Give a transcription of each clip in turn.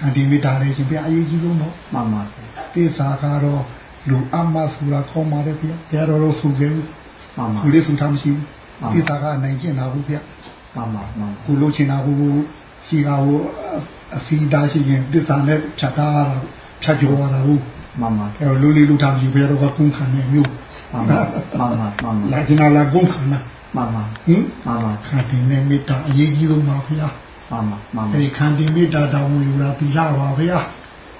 ခန္တီမေတ္တာလည်းရှင်ဘုရားအရေးကြီးဆုံးတော့မှန်ပါသေစာကတော့လူအမဆိုတာခေါ်ပါတယ်ဗျာဘုရားတော်တို့ဆိုကြဘူးမှန်ပါသူလေးဆိုထားမရှိဘူးသေစာကနိုင်ကျင်တာဘူးဗျာမှန်ပါမှန်ကိုလို့ချင်တာဘူးရှိတာဟိုအစီဒါရှိရင်သေစာနဲ့ဖြတ်သားတာဖြတ်ကျော်တာဘူးမှန်ပါအဲလူလေးလူထားပြီးဘုရားတော်ကကုန်းခံနေမျိုးမှန်ပါမှန်ပါမှန်ပါလာကျင်လာကုန်းခံနာမှန်ပါဟင်မှန်ပါခန္တီနဲ့မေတ္တာအရေးကြီးဆုံးပါဗျာ မှန်ပါမှန်ပါအဲဒီခန္တီမေတ္တာတောင်းယူလာသီလပါဗျာ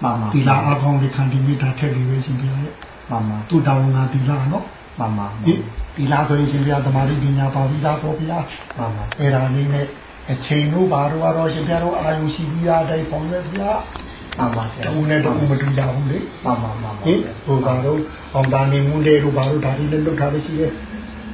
မှန်ပါသီလအကောင်းလေးခန္တီမေတ္တာထည့်ပြီးပဲရှင်ဗျာရဲ့မှန်ပါသူတောင်းလာသီလနော်မှန်ပါဒီသီလဆိုရင်ရှင်ဗျာသမာဓိပညာပါသီလပေါ့ဗျာမှန်ပါအဲ့ဒါလေးနဲ့အချိန်တို့ဘာတို့ကတော့ရှင်ဗျာတို့အာယုရှိပြီးသားတိုင်းဆောင်ရွက်ဗျာမှန်ပါဆရာတူနဲ့တူမတူကြဘူးလေမှန်ပါမှန်ပါဟင်ဟိုဘာတို့အောင်တာနေမှုတွေတို့ဘာတို့ဒါတွေလည်းလုပ်ထားလို့ရှိတယ်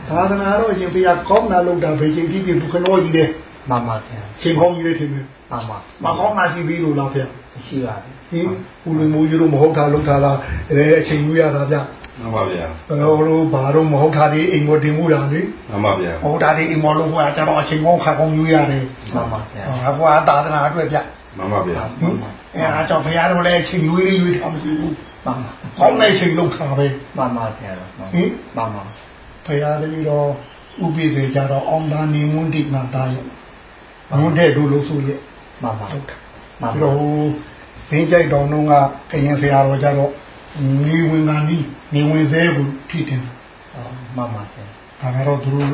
သာသနာတော့ရှင်ဘုရားကောင်းတာလုပ်တာဘေချိန်ကြည့်ပြီးဒုက္ခနောကြီးတယ် မှန်ပါဆရာရှင်ကောင်းကြီးလေးထင်တယ်မှန်ပါမကောင်းတာရှိပြီးလို့လားဗျာရှိပါပြီဟင်ဦးလူမျိုးကြီးတို့မဟုတ်တာလုပ်တာလားအဲအချိန်ယူရတာဗျာမှန်ပါဗျာဘယ်လိုလိုဘာလို့မဟုတ်တာဒီအိမ်ကိုတင်မှုတာလေမှန်ပါဗျာမဟုတ်တာဒီအိမ်မလို့ဟိုကကျတော့အချိန်ကောင်းခါကောင်းယူရတယ်မှန်ပါဗျာဟိုကသာသနာအတွက်ဗျာမှန်ပါဗျာဟင်အဲအားကြောင့်ဘုရားတို့လည်းအချိန်ယူရယူထားမရှိဘူးမှန်ပါကောင်းတဲ့အချိန်လုပ်တာပဲမှန်ပါဆရာဟင်မှန်ပါဘုရားတည်းတော့ဥပိ္ပေကြတော့အောင်သာနေမွန်းတိနာသားရဲ့ မွန်းတဲ့တို့လို့ဆိုရဲ့မှန်ပါဟုတ်တာပြီးတော့ဘင်းကြိုက်တော်လုံးကကရင်ဆရာတော်ကြတော့နေဝင်ကနီးနေဝင်သေးကိုထိတယ်မှန်ပါဆရာဒါကတော့သူတို့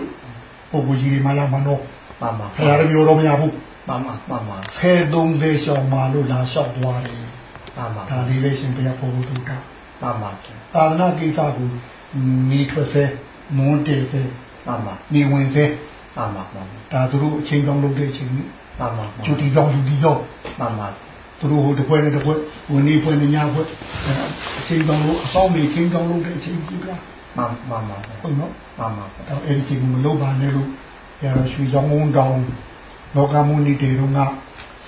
ပုဂ္ဂိုလ်ကြီးတွေမှလာမတော့မှန်ပါဘုရားတမျိုးတော့မရဘူးမှန်ပါမှန်ပါဆယ်သုံးသေးရှောင်းมาလို့လာလျှောက်သွားတယ်မှန်ပါဒါလေးလေးရှင်ဘုရားပို့လို့တာမှန်ပါသာသနာကိစ္စကိုနေထွက်စေမွန်းတည်စေမှန်ပါနေဝင်စေ မှန်ပါမှန်ပါဒါသူတို့အချိန်ကြောင်းလုပ်တဲ့အချိန်ကြီးမှန်ပါကျူတီကြောင်းကျူတီကြောင်းမှန်ပါသူတို့ဟိုတစ်ပွဲနဲ့တစ်ပွဲဝင်နေပွဲနဲ့ညပွဲအချိန်ကြောင်းလို့အဆောင်နေချိန်ကြောင်းလုပ်တဲ့အချိန်ကြီးကမှန်မှန်ပါဟုတ်နော်မှန်ပါတော့အဲ့ဒီချိန်ကမလုပ်ပါနဲ့လို့ရတော့ရွှေကြောင်းဝန်းတောင်လောကမုန်ဒီတေတို့က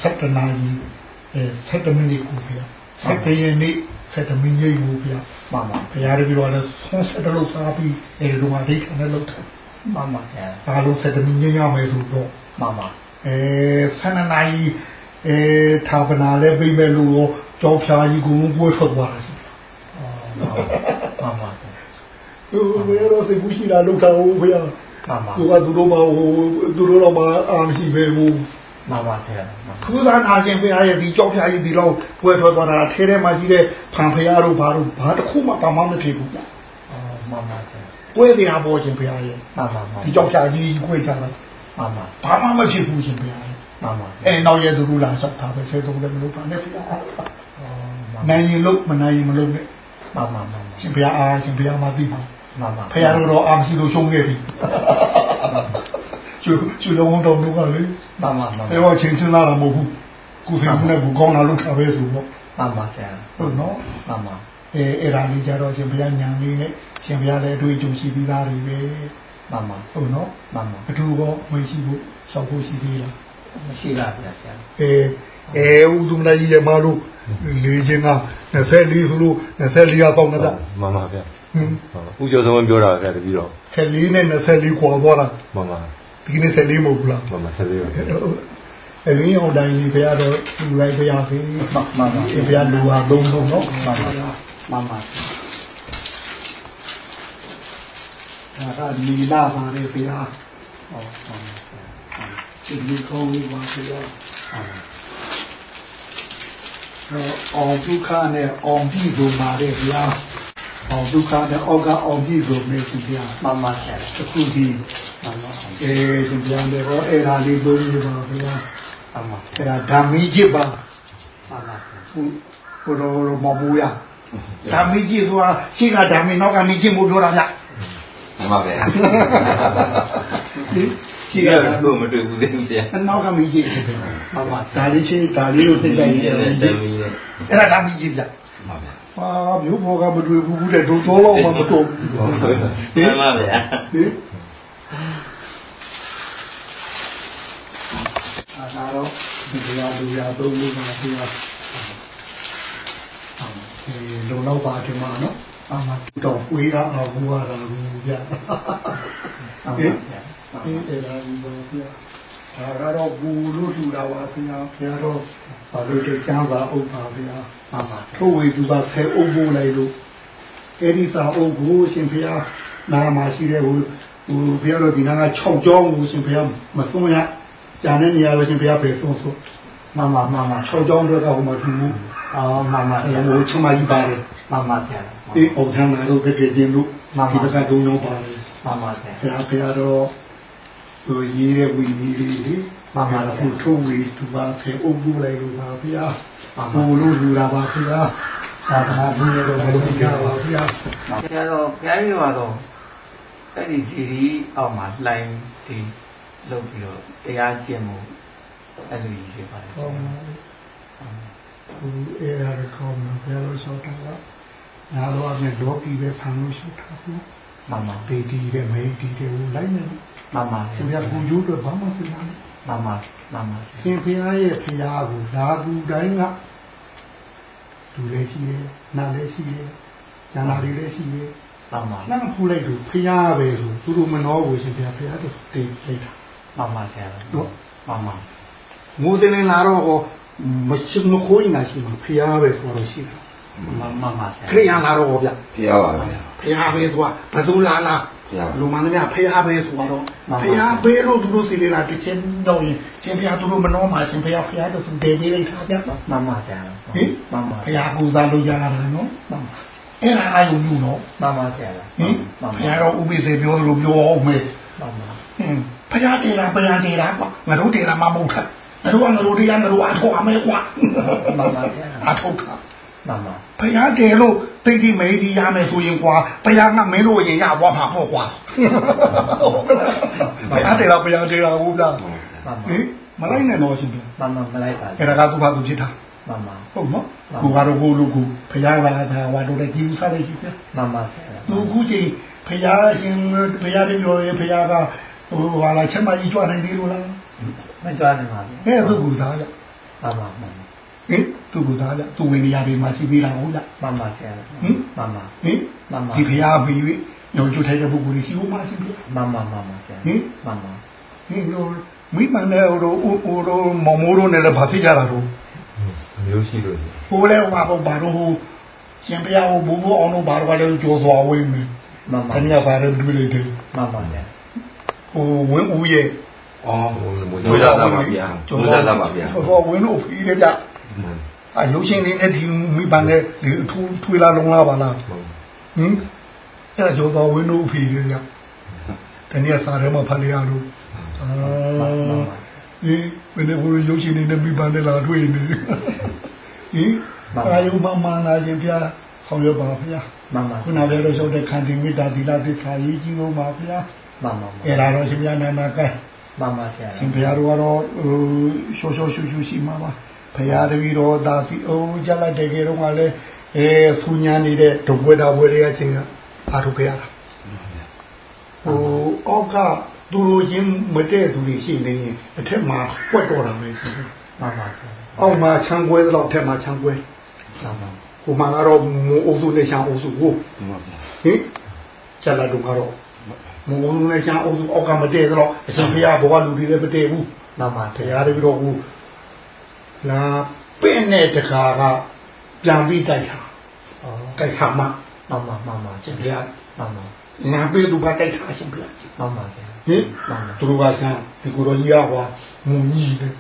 7နာရီအဲ7မိနစ်ကိုပြ7ရက်နေ့7မိနစ်ကိုပြမှန်ပါဘုရားတပည့်တော်လည်းဆုံးဆက်လို့စားပြီးအဲဒီလိုမှဒိဋ္ဌာနဲ့လုပ်တယ် မှန်ပါဗျာဒါလို့7မိနစ်ရမယ်ဆိုတော့မှန်ပါအဲ7နာရီအဲထာဝနာလည်းပြိမဲ့လို့ကြောဖြာကြီးကိုပွဲထွက်သွားတယ်မှန်ပါဟိုဘယ်တော့သိဘူးရှိတာလောက်တာဟိုဘုရားမှန်ပါသူကသူတို့မှဟိုသူတို့တော့မှအာမရှိပဲဘူးမှန်ပါဆရာခူးသားနာရှင်ဘုရားရဲ့ဒီကြောက်ဖျားကြီးဒီတော့ပွဲထွက်သွားတာအထဲထဲမှာရှိတဲ့ဖန်ဖရားတို့ဘာတို့ဘာတစ်ခုမှဘာမှမဖြစ်ဘူးဗျာအော်မှန်ပါဆ ရာပွဲတရားပေါ်ရှင်ဘုရားရဲ့မှန်ပါမှန်ဒီကြောက်ဖျားကြီးကိုကြတာမှန်ပါဘာမှမဖြစ်ဘူးရှင်ဘုရားရဲ့မှန်ပါအဲနောက်ရဲ့သူတို့လာဆောက်တာပဲဆယ်သုံးလည်းမလုပ်ပါနဲ့ဘုရားနိုင်ရင်လို့မနိုင်ရင်မလုပ်နဲ့မှန်ပါမှန်ပါရှင်ဘုရားအားရှင်ဘုရားမသိပါမှန်ပါဖရားတို့တော့အာမရှိလို့ရှုံးခဲ့ပြီကျူကျူလုံးတော့လို့ကလေမှန်ပါမှန်ပါအဲတော့ချင်းစလာတာမဟုတ်ဘူးကိုယ်စိတ်နဲ့ကိုကောင်းတာလုပ်တာပဲဆိုတော့မှန်ပါဆရာဟုတ်နော်မှန်ပါ အဲအဲ့ဒါလေးကြတော့ရှင်ဘုရားညာလေးနဲ့ရှင်ဘုရားလည်းအတွေ့အကြုံရှိပြီးသားတွေပဲမှန်ပါဟုတ်နော်မှန်ပါအထူးကောမရှိဘူးရှောက်ဖို့ရှိသေးလားမရှိပါဗျာဆရာအဲအဲဦးသူမကြီးရမလို့လေးချင်းက24ဆိုလို့24ရောက်တော့တာမှန်ပါဗျာဦးကျော်ဆုံးပြောတာဗျာတပည့်တော့14နဲ့24ခေါ်သွားတာမှန်ပါဒီနေ့14မဟုတ်ဘူးလားမှန်ပါ14ပါအလင်းအောင်တိုင်းဘုရားတော်လူလိုက်ဘုရားဖေးမှန်ပါဘုရားလူဟာသုံးလုံးနော်မှန်ပါ မှန်ပါဒါကနီလာပါတယ်ဘုရားဟောမှန်ပါရှင်ဒီကောင်းလေးပါဘုရားတော့အောင်ဒုက္ခနဲ့အောင်ပြီလို့ပါတယ်ဗျာအောင်ဒုက္ခနဲ့အောက်ကအောင်ပြီလို့နေသူဗျာမှန်ပါဆရာအခုဒီမှန်ပါအဲသူဗျာလည်းဟောအဲ့ဒါလေးသုံးနေပါဗျာမှန်ပါအဲ့ဒါဓမ္မီจิตပါမှန်ပါဟိုဟိုတော့မဘူးရ ဓာမိကြည့်သွားရှိကဓာမိနောက်ကမိကြည့်မှုပြောတာဗျမှန်ပါဗျာရှိကတော့မတွေ့ဘူးသိဘူးဗျာနောက်ကမိကြည့်မှန်ပါဒါလေးချင်းဒါလေးကိုသိတိုင်းကြည့်တယ်အဲ့ဒါဓာမိကြည့်ဗျာမှန်ပါဗျာဟာမြို့ပေါ်ကမတွေ့ဘူးဘူးတဲ့ဒုတော်တော့မှမတော်ဘူးဟင်မှန်ပါဗျာဟင်အာသာတော့ဒီလိုလိုရာသုံးလို့မှာပြော လုံလောက်ပါဒီမှာနော်အာမတော့ဝေးရအောင်ဘုရားတော်ဘူးဗျာဟုတ်ပါဗျာအေးအဲ့ဒါဘူးပါဗျာဒါကတော့ဘူလို့ထူတာပါဗျာဘုရားတော့ဘာလို့တကျမ်းပါဥပ္ပါဗျာမှန်ပါထို့ဝေသူကဆယ်အုပ်ဖို့လိုက်လို့အဲ့ဒီစာအုပ်ကိုရှင်ဘုရားနာမှာရှိတဲ့ဟိုဟိုဘုရားတော်ဒီနာက6ကြောင်းကိုရှင်ဘုရားမစွန်းရဂျာတဲ့နေရာပဲရှင်ဘုရားပဲစွန်းစွန်းမှန်ပါမှန်ပါ6ကြောင်းတော့ကဟိုမှာထူဘူး အော်မှန်ပါအဲ့ဟိုချမကြီးပါတယ်မှန်ပါဗျာဒီအောင်ဆန်းလာလို့တကယ်ချင်းလို့ဒီဘက်ကဒုံတော့ပါတယ်မှန်ပါဗျာဘုရားဘုရားတော်ဟိုရေးတဲ့ဝီကြီးလေးလေဟိုထို့ဝေသူကဆယ်အုပ်ဖို့လိုက်လို့ပါဘုရားဟိုလို့လူလာပါဘုရားသာသနာ့ဘုရားတော်ဘုရားပါဘုရားဆရာတော်ဘုရားကြီးကတော့အဲ့ဒီဒီဒီအောက်မှာလှိုင်းဒီလုပ်ပြီးတော့တရားကျင့်မှုအဲ့လိုကြီးဖြစ်ပါတယ်ဟောမှာ ဟိုအဲ့ဒါကောင်းမှာဘယ်လိုဆောက်တာလဲညာတော့အမြဲလောကီပဲဆံလို့ရှိတာဘူးမှန်ပါပေတီတဲ့မေတီတဲ့ဟိုလိုက်နေမှန်ပါရှင်ပြကူကျိုးတော့ဘာမှသိတာမှန်ပါမှန်ပါရှင်ဖျားရဲ့ဖျားကိုလာကူတိုင်းကလူလည်းရှိရဲ့နာလည်းရှိရဲ့ကျန်တာတွေလည်းရှိရဲ့မှန်ပါနှမ်းဖူးလိုက်လို့ဖျားပဲဆိုသူတို့မနှောဘူးရှင်ဖျားဖျားတော့တိတ်လိုက်တာမှန်ပါဆရာနော်မှန်ပါငိုတယ်လာတော့ မရှိမခိုးရင်ရှိမှာဖျားပဲဆိုတော့ရှိတာမှန်မှန်ပါဆရာခရိယာလာတော့ဗျဖျားပါဗျာဖျားပဲဆိုတာဘယ်သူလာလားဖျားလူမန်းများဖျားပဲဆိုတော့ဖျားပဲလို့သူတို့စီလေလာတစ်ချက်တော့ရင်ရှင်ဖျားသူတို့မနှောမှာရှင်ဖျားဖျားတော့သူတည်သေးလိုက်တာဗျမှန်ပါဆရာဟင်မှန်ပါဖျားကူစားလို့ရတာနော်အဲ့ဒါအာယုံယူတော့မှန်ပါဆရာဟင်မှန်ဖပါျားတော့ဥပိ္ပေပြောလို့ပြောအောင်မယ်မှန်ပါဟင်ဖျားတယ်လားဖျားတယ်လားကွာငါတို့တယ်လားမမဟုတ်တာ ငါတို့ကငါတို့တရားငါတို့အထောက်အမဲကွာမှန်ပါဆရာအထောက်တာမှန်ပါဖျားတယ်လို့တိတ်တိမေးဒီရမယ်ဆိုရင်ကွာဖျားကမင်းတို့ရင်ရသွားမှာပေါ့ကွာဖျားတယ်လားဖျားတယ်လားဟုတ်လားမှန်ပါဟင်မလိုက်နဲ့တော့ရှင်ဗျမှန်ပါမလိုက်ပါအဲ့ဒါကသူ့ဘာသူဖြစ်တာမှန်ပါဟုတ်နော်ကိုကတော့ကိုလူကိုဖျားလာတာဟွာတို့တဲ့ကြီးစားလိုက်ရှိပြမှန်ပါဆရာသူခုချိန်ဖျားရှင်ဖျားတယ်ပြောရင်ဖျားကဟိုဟာလာချက်မကြီးကြွနိုင်သေးလို့လား မကြွားနေပါဘူးအဲ့သူ့ကိုစားကြမှန်ပါမှန်ပါဟင်သူ့ကိုစားကြသူ့ဝင်နေရာတွေမှာရှိသေးတာဟုတ်လားမှန်ပါဆရာဟင်မှန်ပါဟင်မှန်ပါဒီဖျားပြီးပြီးညို့ကျွတ်ထိုက်တဲ့ပုဂ္ဂိုလ်တွေရှိဦးမှာရှိပြီမှန်ပါမှန်ပါဆရာမှန်ပါဟင်တို့မိမနဲ့ဟိုတို့ဟိုတို့မော်မိုးတို့နဲ့လည်းဗာဖြစ်ကြတာတို့မျိုးရှိလို့ဟိုလည်းဟိုမှာပေါ့ဘာတို့ဟိုရှင်ဖျားဟိုဘူဘူအောင်တို့ဘာတို့ကလည်းကြော်စွာဝင်းမယ်မှန်ပါတနည်းပါတော့တွေ့လိုက်တယ်မှန်ပါဆရာဟိုဝင်းဦးရဲ့ အော်မွေးစားတာပါဗျာမွေးစားတာပါဗျာဟိုဝင်းလို့ဖီးတယ်ဗျအရုပ်ရှင်လေးနဲ့ဒီမိဘနဲ့ဒီထူထွေလာလုံးလာပါလားဟင်အဲ့ဒါကြောတော့ဝင်းလို့ဖီးတယ်ဗျတနည်းစားရဲမှာဖတ်ရလို့အာဒီမင်းတို့ရုပ်ရှင်လေးနဲ့မိဘနဲ့လာတွေ့နေဟင်အာယုမမနာခြင်းဗျာဆောင်ရပါဗျာမှန်ပါခုနကပြောလို့ဆိုတဲ့ခန္တီမေတ္တာသီလသစ္စာရေးကြီးလို့ပါဗျာမှန်ပါအဲ့ဒါတော့ရှင်ဗျာနာနာကဲ မှန်ပါဆရာရှင်ဘုရားတို့ကတော့ဟိုရှောရှောရှူရှူရှိမှာပါဘုရားတပည့်တော်ဒါစီအိုးကြလိုက်တဲ့ကေတော့ကလည်းအဲဖူညာနေတဲ့ဒုဝေဒဝေရချင်းကအားထုတ်ခဲ့ရတာဟိုအောက်ကသူတို့ချင်းမတည့်သူတွေရှိနေရင်အထက်မှာကွက်တော်တာပဲရှိတယ်မှန်ပါဆရာအောက်မှာချမ်းကွဲတော့အထက်မှာချမ်းကွဲမှန်ပါဟိုမှာကတော့မူအုပ်စုနဲ့ချမ်းအုပ်စုကိုမှန်ပါဗျာဟင်ကျလာတော့ကတော့ မူအုပ်စုနဲ့ချမ်းအုပ်စုအောက်ကမတည့်တော့အရှင်ဘုရားဘောကလူတွေလည်းမတည့်ဘူးမှန်ပါဘုရားတပည့်တော်ကလာပင့်တဲ့တခါကပြန်ပြီးတိုက်တာအော်တိုက်တာမှမှန်ပါမှန်ပါရှင်ဘုရားမှန်ပါနာပေးသူကတိုက်တာရှင်ဘုရားမှန်ပါဆရာဟင်မှန်ပါသူတို့ကဆန်းဒီကိုယ်တော်ကြီးကဟောမုံကြီးတယ်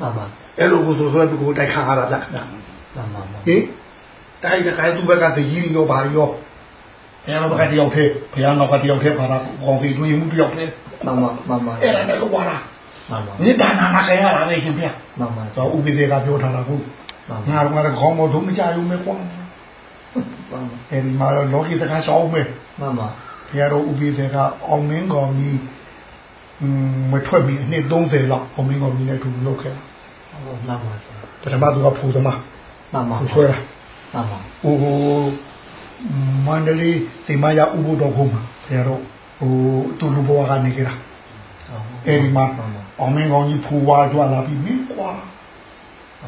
မှန်ပါအဲ့လိုကိုဆိုဆိုဒီကိုတိုက်ခါရတာဗျာမှန်ပါမှန်ဟင်တိုက်တဲ့ခါသူဘက်ကတကြီးရောဘာရော ဘုရားဘက်ကတယောက်တည်းဘုရားနောက်ကတယောက်တည်းပါတာကောင်းစီတွေ့မှုတယောက်တည်းမှန်ပါမှန်ပါအဲ့ဒါလည်းကွာလားမှန်ပါနိဒ္ဒနာနာခရတာပဲရှင်ဘုရားမှန်ပါတော့ဥပိ္ပေကပြောထားတာဟုတ်မှန်ငါပါတို့ကတော့ခေါင်းမတို့မကြရုံပဲကွာမှန်ပါအဲဒီမှာလောကီစကားရှောင်းမယ်မှန်ပါဘုရားတော်ဥပိ္ပေကအောင်မင်းကောင်ကြီးမထွက်ပြီးအနှစ်30လောက်အောင်မင်းကောင်ကြီးနဲ့တူလုပ်ခဲ့တာဟုတ်မှန်ပါဆရာပထမသူကဖူသမားမှန်ပါဖူဆွဲတာမှန်ပါဟို မန္တလေးစိမရဥပုတော်ခုမှာဘုရားတော်ဟိုသူလူဘဝကနေကြတာအဲဒီမှာမှန်ပါအောင်မင်းကောင်ကြီးဖူဝါကြွလာပြီးမင်းကွာ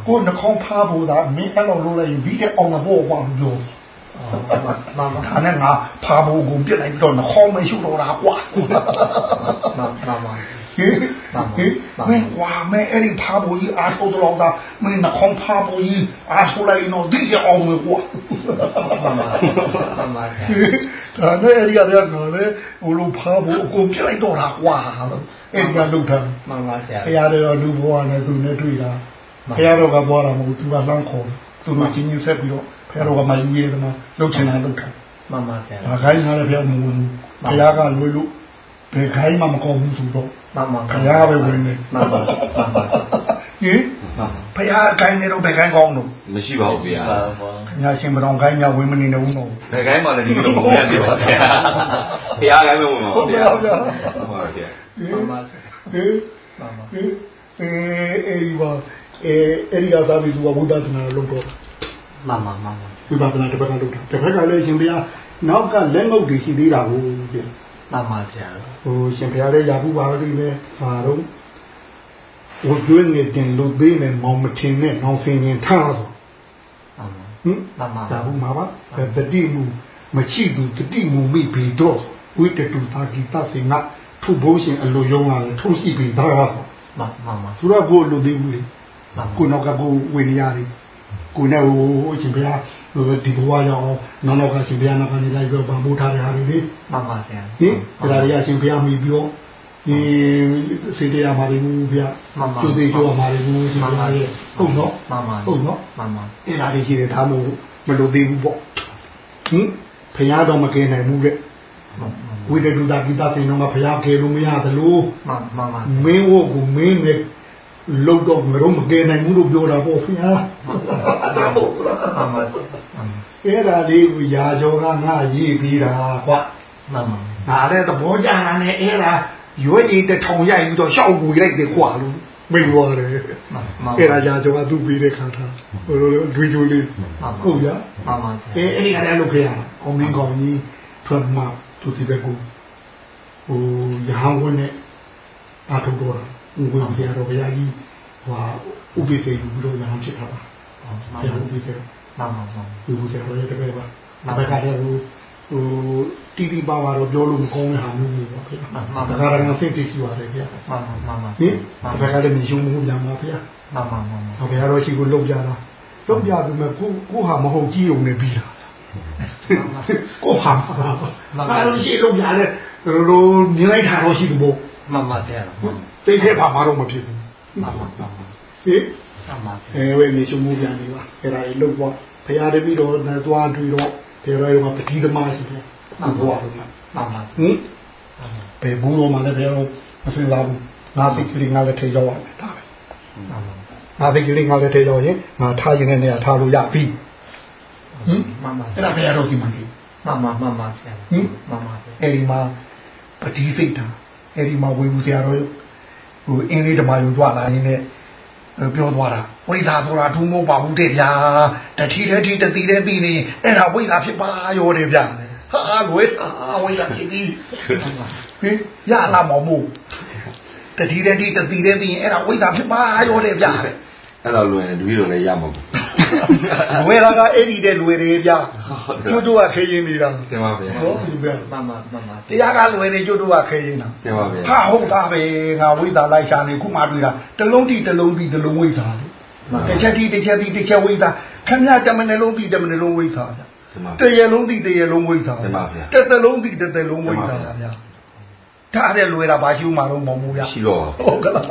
ကိုနှခေါင်းဖားဖို့သာမင်းအဲ့လိုလုပ်လိုက်ရင်ဒီတဲ့အောင်တော့ကွာပြောမှန်ပါမှန်ပါဒါနဲ့ငါဖာဖို့ကိုပြစ်လိုက်ပြီးတော့နှခေါင်းမရှိတော့တာကွာမှန်ပါ မှန်ပါဟဟင်ဟင်မင်းဝါမဲအဲ့ဒီဖားဘူးကြီးအားထုတ်တော့တာမင်းနှခေါင်းဖားဘူးကြီးအားထုတ်လိုက်တော့ဒီကြအောင်မယ်ကွာမှန်ပါမှန်ပါဗျာဒါနဲ့အဲ့ဒီရတယ်ကတော့လေဘလိုဖားဘူးအကုန်ပြလိုက်တော့တာကွာအဲ့ဒီကလုထားမှန်ပါဗျာဖရာတော်လူဘဝနဲ့သူနဲ့တွေ့တာဖရာတော်ကပွားတာမဟုတ်သူကလမ်းခေါ်သူတို့ချင်းချင်းဆက်ပြီးတော့ဖရာတော်ကမယူရဲတယ်မှာလုတ်ချင်တာလုတ်တာမှန်ပါဗျာဒါခိုင်းထားတဲ့ဖရာမဝင်ဘူးဖရာကလွေလို့ ဘယ်ခိုင်းမှမကောင်းဘူးဆိုတော့မှန်ပါခရာပဲဝင်နေမှန်ပါမှန်ပါဟင်ဖရာအကိုင်းနေတော့ဘယ်ခိုင်းကောင်းတော့မရှိပါဘူးဗျာပါဘောခင်ဗျာရှင်မတော်ခိုင်းညာဝင်မနေနဲ့ဦးတော့ဘယ်ကိုင်းမှလည်းဒီလိုမဝင်ရသေးပါဗျာဘုရားကိုင်းမဝင်ပါဘူးဗျာဟုတ်ပါဗျာမှန်ပါဟင်မှန်ပါဟင်အဲအဲဒီပါအဲအဲဒီကသာပြီးသူကဘုဒ္ဓသနာလုံးတော့မှန်ပါမှန်ပါဝိပဿနာတစ်ပတ်ကလုပ်တာတစ်ပတ်ကလည်းရှင်ဘုရားနောက်ကလက်ငုပ်တွေရှိသေးတာကိုပြ မှန်ပါဗျာဟိုရှင်ဘုရားရဲ့ယာဘူးပါလိမ့်မယ်ဘာတော့ဝကျွင်းနေတင်လို့သေးမယ်မောင်မထင်နဲ့နောင်ဆင်ရင်ထားဆိုမှန်ပါဟင်မှန်ပါယာဘူးမှာပါတတိမူမရှိသူတတိမူမိဘီတော့ဝိတတုသာဂီတစေနထုဘိုးရှင်အလိုယုံလာတယ်ထုရှိပြီဒါတော့မှန်မှန်ပါသူတော့ကိုလိုသေးဘူးလေမှန်ကိုနောက်ကကိုဝင်ရရတယ်ကိုနဲ့ဟိုအရှင်ဘုရားဟို ဒီဘဝရောက်အောင်နောက်နောက်ကရှင်ဘုရားနောက်ကနေလိုက်ပြီးဗံပိုးထားတဲ့ဟာတွေလေမှန်ပါဗျာဟင်ဒါရီအရှင်ဘုရားမိပြောဒီစေတရားမာရီဘူးဘုရားကျိုးသေးကျိုးမာရီဘူးရှင်ဘုရားရဲ့ဟုတ်နော်မှန်ပါဟုတ်နော်မှန်ပါအဲ့ဒါလေးရှိတယ်ဒါမို့မလိုသေးဘူးပေါ့ဟင်ဘုရားတော့မကယ်နိုင်ဘူးတဲ့ဝိတတုတာကိတသိန်းတော့ဘုရားကယ်လို့မရသလိုမှန်မှန်ပါမင်းဝကိုမင်းနဲ့ လောက်တော့မတော့မကယ်နိုင်ဘူးလို့ပြောတာပေါ့ခင်ဗျာမှန်ပါအဲ့ဒါလေးကိုရာကျော်ကငါရေးပြီးတာကွာမှန်ပါဒါလည်းသဘောကျတာနဲ့အဲ့ဒါရွေးရည်တထောင်ရိုက်ပြီးတော့ရှောက်ကူလိုက်တယ်ကွာလို့မိန်သွားတယ်မှန်မှန်အဲ့ဒါရာကျော်ကသူ့ပြီးတဲ့ခါထားဟိုလိုဒွေချိုလေးဟုတ်ရမှန်ပါအဲအဲ့ဒီကလည်းလုပ်ခဲ့ရအောင်မင်းကောင်ကြီးထွက်မှသူဒီဘက်ကိုဟိုရဟန်းဝင်နဲ့ အထုတော့တာဥပ္ပဇေယတော်ဘုရားကြီးဟိုဥပ္ပစေယူပြီးတော့ရဟန်းဖြစ်တာပါမှဘုရားန်ဥပ္ပစေမှန်ပါမှန်ဥပ္ပစေတော်ရဲ့တပည့်ပါနောက်ဘက်ကတည်းကဟိုဟိုတီတီပါပါတော့ပြောလို့မကောင်းတဲ့ဟာမျိုးမျိုးပါခင်ဗျာဒါကလည်းစိတ်တည်ရှိပါတယ်ခင်ဗျာမှန်မှန်မှန်ဟင်ဘက်ကလည်းမြုံမှုပြန်ပါဗျာမှန်မှန်မှန်ဘုရားတော်ရှိကိုလုံကြတာလုံကြပြီမဲ့ကိုကိုဟာမဟုတ်ကြီးုံနေပြီလားကိုဟာမလို့ရှိလုံကြတယ်လိုမြင်လိုက်တာတော့ရှိတယ်ပေါ့ မှန်ပါတဲ့သိတဲ့ဘာမှတော့မဖြစ်ဘူးမှန်မှန်မှန်ဟင်မှန်ပါအဲဝေမြုံမှုပြန်ပြီပါအဲ့ဒါကြီးလုံသွားဘုရားတပည့်တော်နဲ့သွားတွေ့တော့ဒီရောရောပတိသမားရှိတယ်မှန်သွားလို့မှန်မှန်ဟင်ဘယ်ဘူးတော့မှလည်းဘယ်တော့မစင်လာဘူးငါစိတ်ကလေးငါလည်းထိရောက်ရတယ်ဒါပဲမှန်ငါစိတ်ကလေးငါလည်းထိရောက်ရင်ငါထားရင်လည်းနေရာထားလို့ရပြီဟင်မှန်မှန်အဲ့ဒါဘယ်ရတော့စီမံကြီးမှန်မှန်မှန်ပါဆရာဟင်မှန်ပါအဲ့ဒီမှာပတိစိတ်တာ အဲ့ဒီမှာဝေဘူးဆရာတော်ဟိုအင်းလေးဓမ္မယုံကြွလာရင်းနဲ့ပြောသွားတာဝိဇ္ဇာဆိုတာဒုမဟုတ်ပါဘူးတဲ့ဗျာတတိတတိတတိတဲ့ပြီးနေအဲ့ဒါဝိဇ္ဇာဖြစ်ပါရောတယ်ဗျာဟာလွယ်တာဝိဇ္ဇာဖြစ်ပြီးဟင်ရလာမမို့တတိတတိတတိတဲ့ပြီးအဲ့ဒါဝိဇ္ဇာဖြစ်ပါရောတယ်ဗျာ အဲ့တော့လွယ်တယ်တပည့်တော်လည်းရမှာပေါ့လွယ်တာကအဲ့ဒီတဲ့လွယ်တယ်ဗျာကျွတ်တို့ကခေရင်နေတာတင်ပါဗျာဟုတ်ပြီဗျာမှန်မှန်မှန်ပါတရားကလွယ်နေကျွတ်တို့ကခေရင်တာတင်ပါဗျာဟာဟုတ်တာပဲငါဝိဇ္ဇာလိုက်ရှာနေခုမှတွေ့တာတလုံးတိတလုံးတိတလုံးဝိဇ္ဇာလေတစ်ချက်တိတစ်ချက်တိတစ်ချက်ဝိဇ္ဇာခမရတမနှလုံးတိတမနှလုံးဝိဇ္ဇာဗျာတင်ပါတရလုံးတိတရလုံးဝိဇ္ဇာတင်ပါဗျာတစ်သလုံးတိတစ်သလုံးဝိဇ္ဇာဗျာဒါတဲ့လွယ်တာဘာရှိမှတော့မဟုတ်ဘူးဗျာရှိတော့ပါဟုတ်ကလား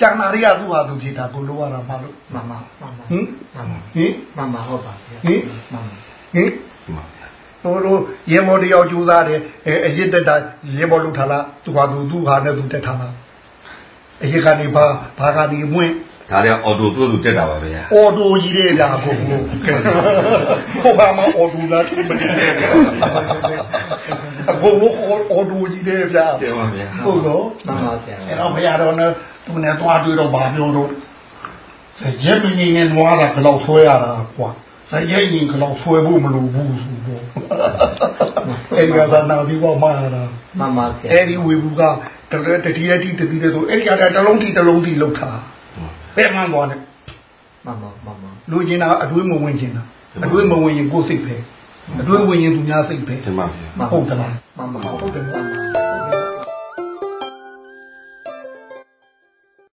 ကျန်နာရိယသူ့ဟာသူဖြစ်တာကိုလိုရတာမှလို့မှန်မှန်မှန်ဟင်မှန်ဟင်မှန်မှန်ဟုတ်ပါဗျာဟင်မှန်ဟင်တင်ပါဗျာဟိုလိုရေမော်တယောက်ကြိုးစားတယ်အဲအရစ်တက်တာရေမော်လုထားလားသူဟာသူသူ့ဟာနဲ့သူတက်ထားလားအရစ်ကနေဘာဘာကနေမွင့်ဒါလည်းအော်တိုသူ့သူတက်တာပါဗျာအော်တိုကြီးတဲ့ညာကိုကိုဘာမှအော်တိုလားမနေနဲ့ အခုအော်တိုကြီးတဲ့ဗျာတင်ပါဗျာဟုတ်တော့မှန်ပါဆရာအဲ့တော့ဘုရားတော်နဲ့သူနဲ့သွားတွေ့တော့ဗာပြောတော့စကြက်မင်းကြီးနဲ့နွားတာဘယ်တော့ဆွဲရတာကွာစကြက်ကြီးဘယ်တော့ဆွဲဖို့မလိုဘူးဆိုတော့အဲ့ဒီကသာနာပြီးတော့မှားတာမှန်ပါဆရာအဲ့ဒီဝေဘူးကတရတတိယတိတတိတဲ့ဆိုအဲ့ဒီကတည်းကတစ်လုံးတိတစ်လုံးတိလောက်ထားဘယ်မှန်သွားတယ်မှန်မှန်မှန်မှန်လူကျင်တာအတွေးမဝင်ကျင်တာအတွေးမဝင်ရင်ကိုယ်စိတ်ပဲ အတွေးဝင်ရင်သူများစိတ်ပဲတင်ပါဗျာဟုတ်ကလားမှန်မှန်ဟုတ်တယ်မှန်မှန်